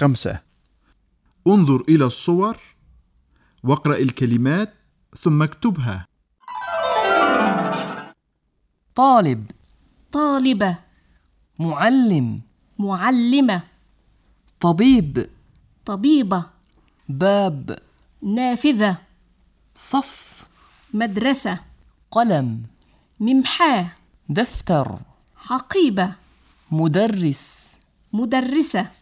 خمسة. انظر إلى الصور واقرأ الكلمات ثم اكتبها. طالب. طالبة. معلم. معلمة. طبيب. طبيبة. باب. نافذة. صف. مدرسة. قلم. ممحاة. دفتر. حقيبة. مدرس. مدرسة.